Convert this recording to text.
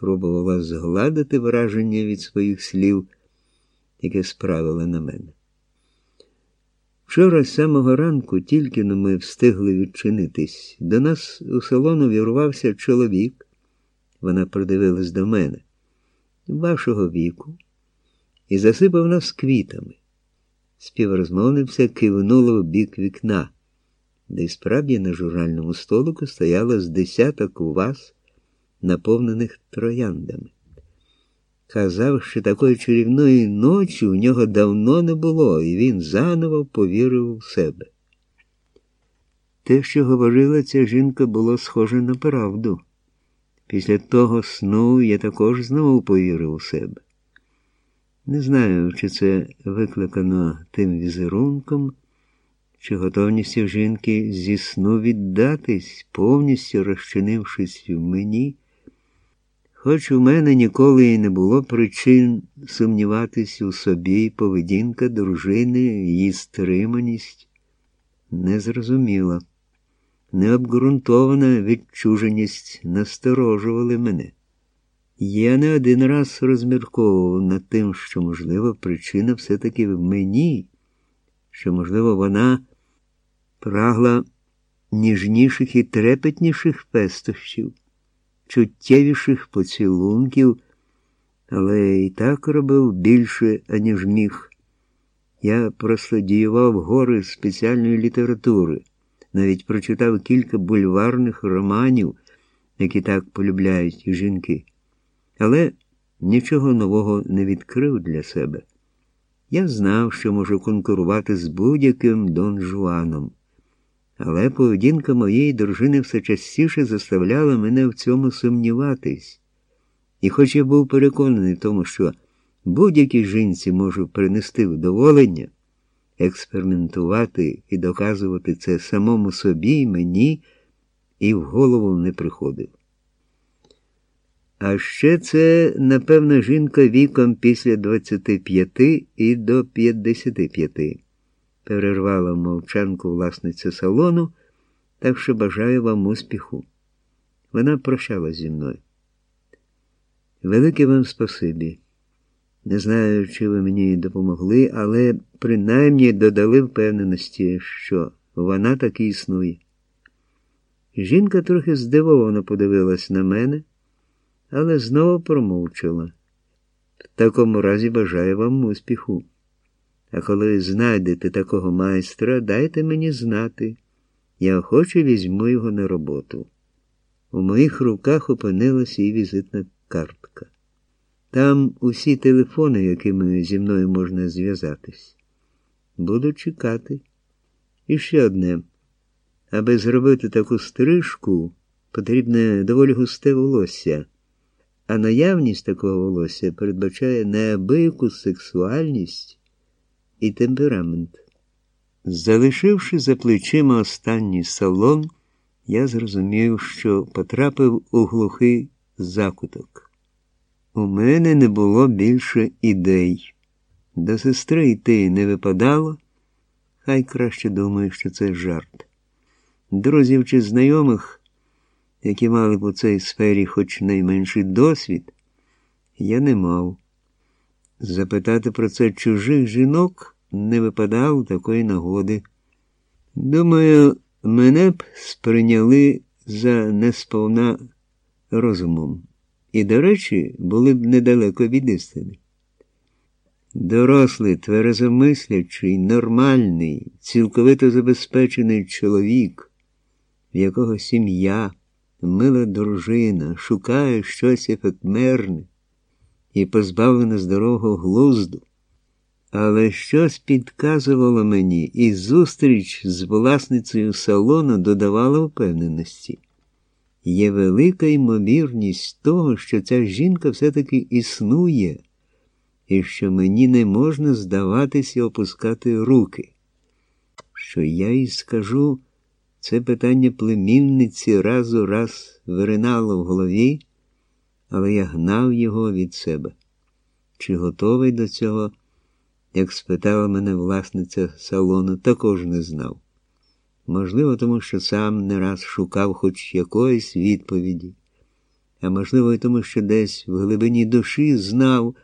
спробувала згладити враження від своїх слів, яке справила на мене. Вчора з самого ранку тільки но ми встигли відчинитись. До нас у салону вірвався чоловік. Вона придивилась до мене, вашого віку, і засипав нас квітами. Співрозмовниця кивнула в бік вікна, де справді на журнальному столику стояло з десяток у вас, наповнених трояндами. Казав, що такої чарівної ночі у нього давно не було, і він заново повірив у себе. Те, що говорила ця жінка, було схоже на правду. Після того сну я також знову повірив у себе. Не знаю, чи це викликано тим візерунком, чи готовністю жінки зі сну віддатись, повністю розчинившись в мені. Хоч у мене ніколи і не було причин сумніватись у собі, поведінка дружини, її стриманість незрозуміла, необґрунтована відчуженість насторожували мене. Я не один раз розмірковував над тим, що, можливо, причина все-таки в мені, що, можливо, вона прагла ніжніших і трепетніших пестощів чуттєвіших поцілунків, але і так робив більше, аніж міг. Я прослідіював гори спеціальної літератури, навіть прочитав кілька бульварних романів, які так полюбляють жінки. Але нічого нового не відкрив для себе. Я знав, що можу конкурувати з будь-яким Дон Жуаном. Але поведінка моєї дружини все частіше заставляла мене в цьому сумніватись. І хоч я був переконаний тому, що будь-якій жінці можу принести вдоволення, експериментувати і доказувати це самому собі і мені, і в голову не приходив. А ще це, напевно, жінка віком після 25 і до 55 перервала мовчанку власниця салону, так що бажаю вам успіху. Вона прощалась зі мною. Велике вам спасибі. Не знаю, чи ви мені допомогли, але принаймні додали впевненості, що вона таки існує. Жінка трохи здивовано подивилась на мене, але знову промовчала. В такому разі бажаю вам успіху. А коли знайдете такого майстра, дайте мені знати. Я охоче візьму його на роботу. У моїх руках опинилася і візитна картка. Там усі телефони, якими зі мною можна зв'язатись. Буду чекати. І ще одне. Аби зробити таку стрижку, потрібне доволі густе волосся, а наявність такого волосся передбачає неабияку сексуальність і темперамент. Залишивши за плечима останній салон, я зрозумів, що потрапив у глухий закуток. У мене не було більше ідей. До сестри йти не випадало, хай краще думаю, що це жарт. Друзів чи знайомих, які мали б у цій сфері хоч найменший досвід, я не мав. Запитати про це чужих жінок не випадало такої нагоди. Думаю, мене б сприйняли за несповна розумом. І, до речі, були б недалеко від істини. Дорослий, тверезомислячий, нормальний, цілковито забезпечений чоловік, в якого сім'я, мила дружина, шукає щось ефектмерне і позбавлене здорового глузду. Але щось підказувало мені, і зустріч з власницею салону додавала впевненості. Є велика ймовірність того, що ця жінка все-таки існує, і що мені не можна здаватися опускати руки. Що я їй скажу, це питання племінниці раз у раз виринало в голові, але я гнав його від себе. Чи готовий до цього? Як спитала мене власниця салону, також не знав. Можливо, тому що сам не раз шукав хоч якоїсь відповіді, а можливо, й тому, що десь в глибині душі знав.